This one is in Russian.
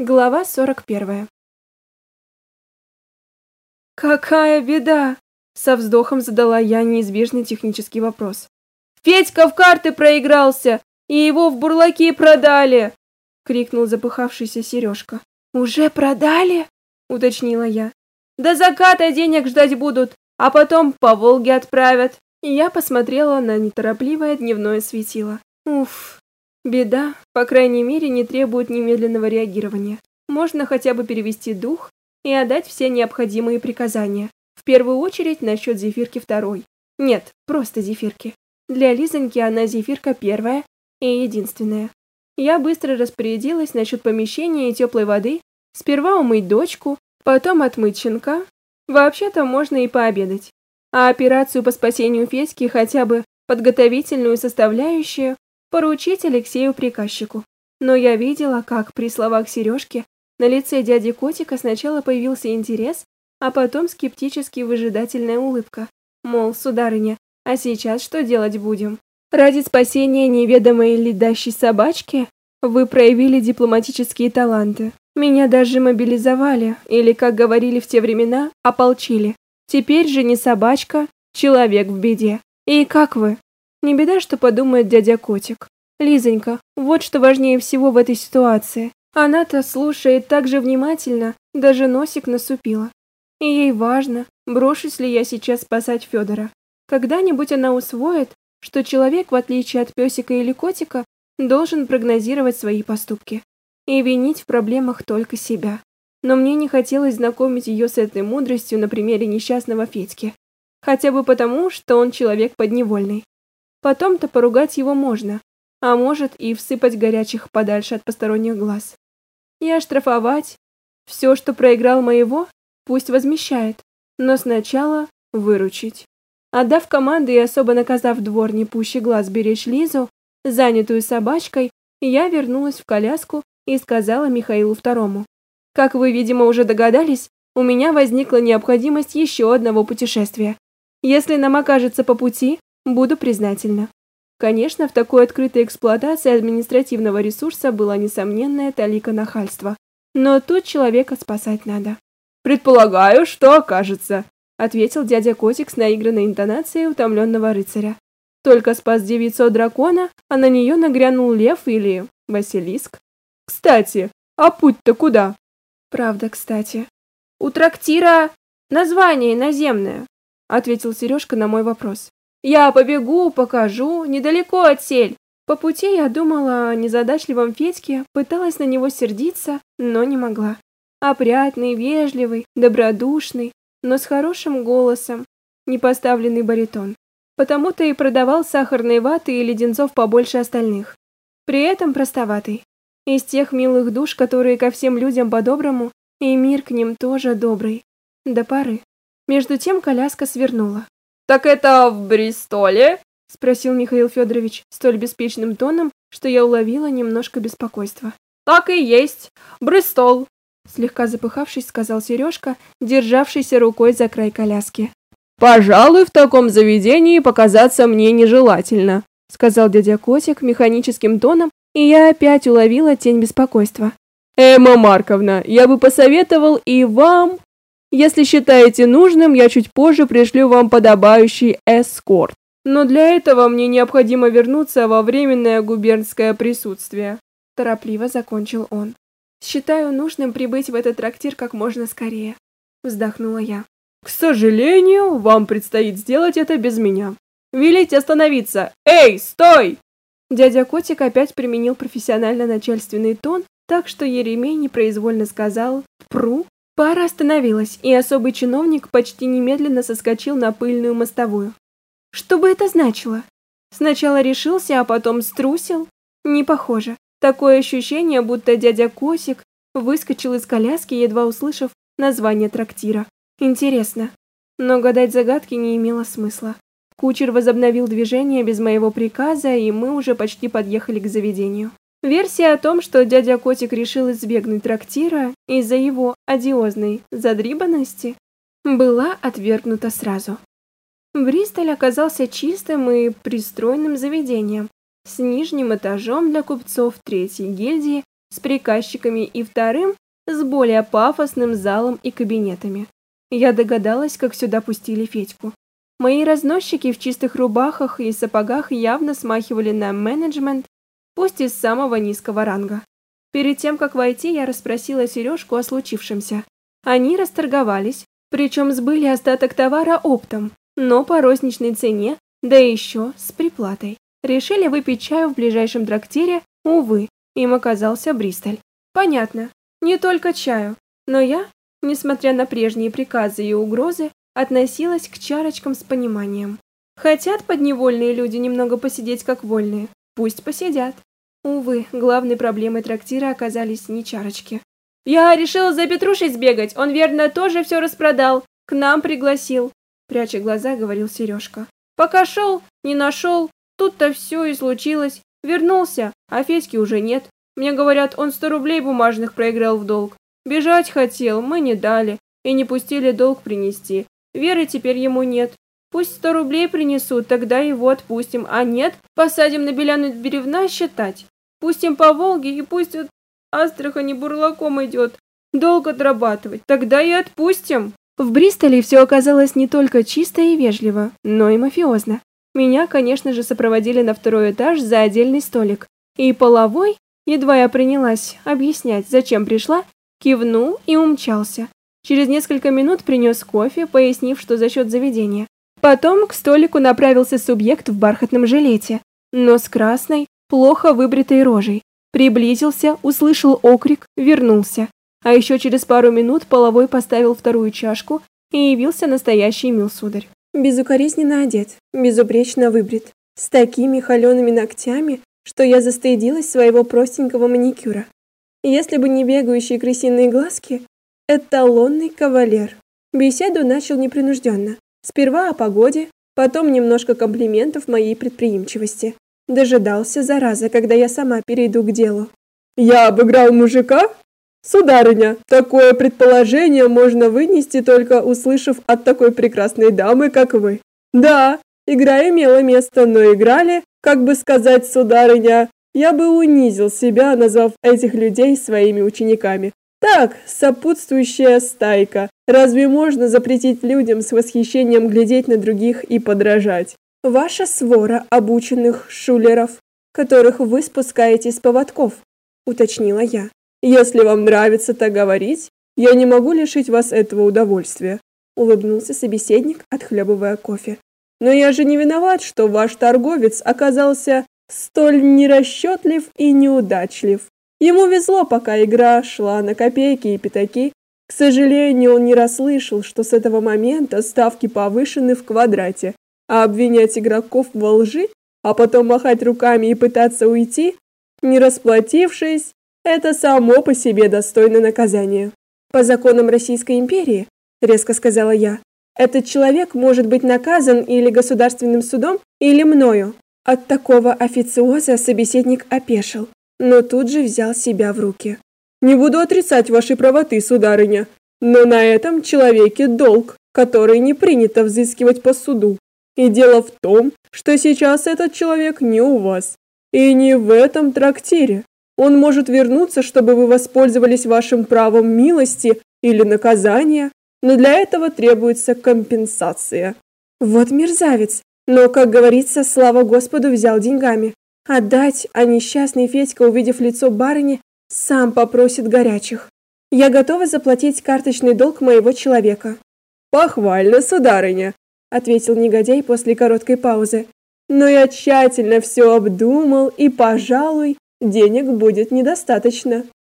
Глава 41. Какая беда, со вздохом задала я неизбежный технический вопрос. Федька в карты проигрался, и его в бурлаки продали, крикнул запыхавшийся Сережка. Уже продали? уточнила я. До заката денег ждать будут, а потом по Волге отправят. И я посмотрела на неторопливое дневное светило. Уф, Беда, по крайней мере, не требует немедленного реагирования. Можно хотя бы перевести дух и отдать все необходимые приказания. В первую очередь насчет зефирки второй. Нет, просто зефирки. Для Лизоньки она зефирка первая и единственная. Я быстро распорядилась насчет помещения и теплой воды. Сперва умыть дочку, потом отмыть щенка. Вообще-то можно и пообедать. А операцию по спасению Федьки хотя бы подготовительную составляющую поручить Алексею приказчику. Но я видела, как при словах Сережки на лице дяди Котика сначала появился интерес, а потом скептически выжидательная улыбка. Мол, сударыня, а сейчас что делать будем? Ради спасения неведомой ледащей собачки вы проявили дипломатические таланты. Меня даже мобилизовали, или, как говорили в те времена, ополчили. Теперь же не собачка, человек в беде. И как вы? Не беда, что подумает дядя Котик. Лизонька, вот что важнее всего в этой ситуации. Она-то слушает так же внимательно, даже носик насупила. И ей важно, брошусь ли я сейчас спасать Федора. Когда-нибудь она усвоит, что человек, в отличие от песика или котика, должен прогнозировать свои поступки и винить в проблемах только себя. Но мне не хотелось знакомить ее с этой мудростью на примере несчастного Федьки. Хотя бы потому, что он человек подневольный. Потом-то поругать его можно, а может и всыпать горячих подальше от посторонних глаз. И оштрафовать. Все, что проиграл моего, пусть возмещает, но сначала выручить. Отдав команды и особо наказав двор не пуще глаз беречь Лизу, занятую собачкой, я вернулась в коляску и сказала Михаилу Второму. Как вы, видимо, уже догадались, у меня возникла необходимость еще одного путешествия. Если нам окажется по пути, Буду признательна. Конечно, в такой открытой эксплуатации административного ресурса была несомненная талика нахальства. Но тут человека спасать надо. «Предполагаю, что окажется», — ответил дядя Котик с наигранной интонацией утомленного рыцаря. Только спас девицу дракона, а на нее нагрянул лев или Василиск. «Кстати, а путь-то куда?» «Правда, кстати». «У трактира название иноземное», — ответил Сережка на мой вопрос. Я побегу, покажу, недалеко от сель. По пути я думала о незадачливом Федьке, пыталась на него сердиться, но не могла. Опрятный, вежливый, добродушный, но с хорошим голосом, непоставленный баритон. Потому-то и продавал сахарные ваты и леденцов побольше остальных. При этом простоватый. Из тех милых душ, которые ко всем людям по-доброму, и мир к ним тоже добрый. До поры. Между тем коляска свернула. «Так это в Бристоле?» — спросил Михаил Федорович столь беспечным тоном, что я уловила немножко беспокойства. «Так и есть. Бристол!» Слегка запыхавшись, сказал Сережка, державшийся рукой за край коляски. «Пожалуй, в таком заведении показаться мне нежелательно», сказал дядя Котик механическим тоном, и я опять уловила тень беспокойства. «Эмма Марковна, я бы посоветовал и вам если считаете нужным, я чуть позже пришлю вам подобающий эскорт. Но для этого мне необходимо вернуться во временное губернское присутствие. Торопливо закончил он. Считаю нужным прибыть в этот трактир как можно скорее. Вздохнула я. К сожалению, вам предстоит сделать это без меня. Велите остановиться. Эй, стой! Дядя Котик опять применил профессионально-начальственный тон, так что Еремей непроизвольно сказал «пру» Пара остановилась, и особый чиновник почти немедленно соскочил на пыльную мостовую. Что бы это значило? Сначала решился, а потом струсил? Не похоже. Такое ощущение, будто дядя Косик выскочил из коляски, едва услышав название трактира. Интересно. Но гадать загадки не имело смысла. Кучер возобновил движение без моего приказа, и мы уже почти подъехали к заведению. Версия о том, что дядя Котик решил избегнуть трактира из-за его одиозной задрибанности, была отвергнута сразу. Бристоль оказался чистым и пристройным заведением с нижним этажом для купцов третьей гильдии с приказчиками и вторым с более пафосным залом и кабинетами. Я догадалась, как сюда пустили Федьку. Мои разносчики в чистых рубахах и сапогах явно смахивали на менеджмент, пусть и самого низкого ранга. Перед тем, как войти, я расспросила Сережку о случившемся. Они расторговались, причем сбыли остаток товара оптом, но по розничной цене, да еще с приплатой. Решили выпить чаю в ближайшем трактире, увы, им оказался Бристоль. Понятно, не только чаю, но я, несмотря на прежние приказы и угрозы, относилась к чарочкам с пониманием. Хотят подневольные люди немного посидеть как вольные, пусть посидят. Увы, главной проблемой трактира оказались не чарочки. Я решила за Петрушей сбегать, он верно тоже все распродал, к нам пригласил, пряча глаза, говорил Сережка. Пока шел, не нашел, тут-то все и случилось. Вернулся, а Федьки уже нет. Мне говорят, он сто рублей бумажных проиграл в долг. Бежать хотел, мы не дали и не пустили долг принести. Веры теперь ему нет. Пусть сто рублей принесут, тогда его отпустим, а нет, посадим на Беляну Беревна считать. Пустим по Волге и пусть от Астрахани бурлаком идет. Долг отрабатывать, тогда и отпустим. В Бристоле все оказалось не только чисто и вежливо, но и мафиозно. Меня, конечно же, сопроводили на второй этаж за отдельный столик. И половой, едва я принялась объяснять, зачем пришла, кивнул и умчался. Через несколько минут принес кофе, пояснив, что за счет заведения. Потом к столику направился субъект в бархатном жилете, но с красной, плохо выбритой рожей. Приблизился, услышал окрик, вернулся. А еще через пару минут половой поставил вторую чашку и явился настоящий милсударь. Безукоризненно одет, безупречно выбрит, с такими холеными ногтями, что я застыдилась своего простенького маникюра. Если бы не бегающие крысиные глазки, эталонный кавалер. Беседу начал непринужденно. Сперва о погоде, потом немножко комплиментов моей предприимчивости. Дожидался, зараза, когда я сама перейду к делу. «Я обыграл мужика?» «Сударыня, такое предположение можно вынести, только услышав от такой прекрасной дамы, как вы. Да, игра имела место, но играли, как бы сказать, сударыня, я бы унизил себя, назвав этих людей своими учениками. Так, сопутствующая стайка. Разве можно запретить людям с восхищением глядеть на других и подражать? Ваша свора обученных шулеров, которых вы спускаете с поводков, уточнила я. Если вам нравится так говорить, я не могу лишить вас этого удовольствия, улыбнулся собеседник, отхлебывая кофе. Но я же не виноват, что ваш торговец оказался столь нерасчетлив и неудачлив. Ему везло, пока игра шла на копейки и пятаки. К сожалению, он не расслышал, что с этого момента ставки повышены в квадрате, а обвинять игроков во лжи, а потом махать руками и пытаться уйти, не расплатившись, это само по себе достойно наказания. По законам Российской империи, резко сказала я, этот человек может быть наказан или государственным судом, или мною. От такого официоза собеседник опешил но тут же взял себя в руки. Не буду отрицать вашей правоты, сударыня, но на этом человеке долг, который не принято взыскивать по суду. И дело в том, что сейчас этот человек не у вас и не в этом трактире. Он может вернуться, чтобы вы воспользовались вашим правом милости или наказания, но для этого требуется компенсация. Вот мерзавец. Но, как говорится, слава Господу, взял деньгами. Отдать, а несчастный Федька, увидев лицо барыни, сам попросит горячих. Я готова заплатить карточный долг моего человека. Похвально, сударыня, ответил негодяй после короткой паузы. Но я тщательно все обдумал, и, пожалуй, денег будет недостаточно.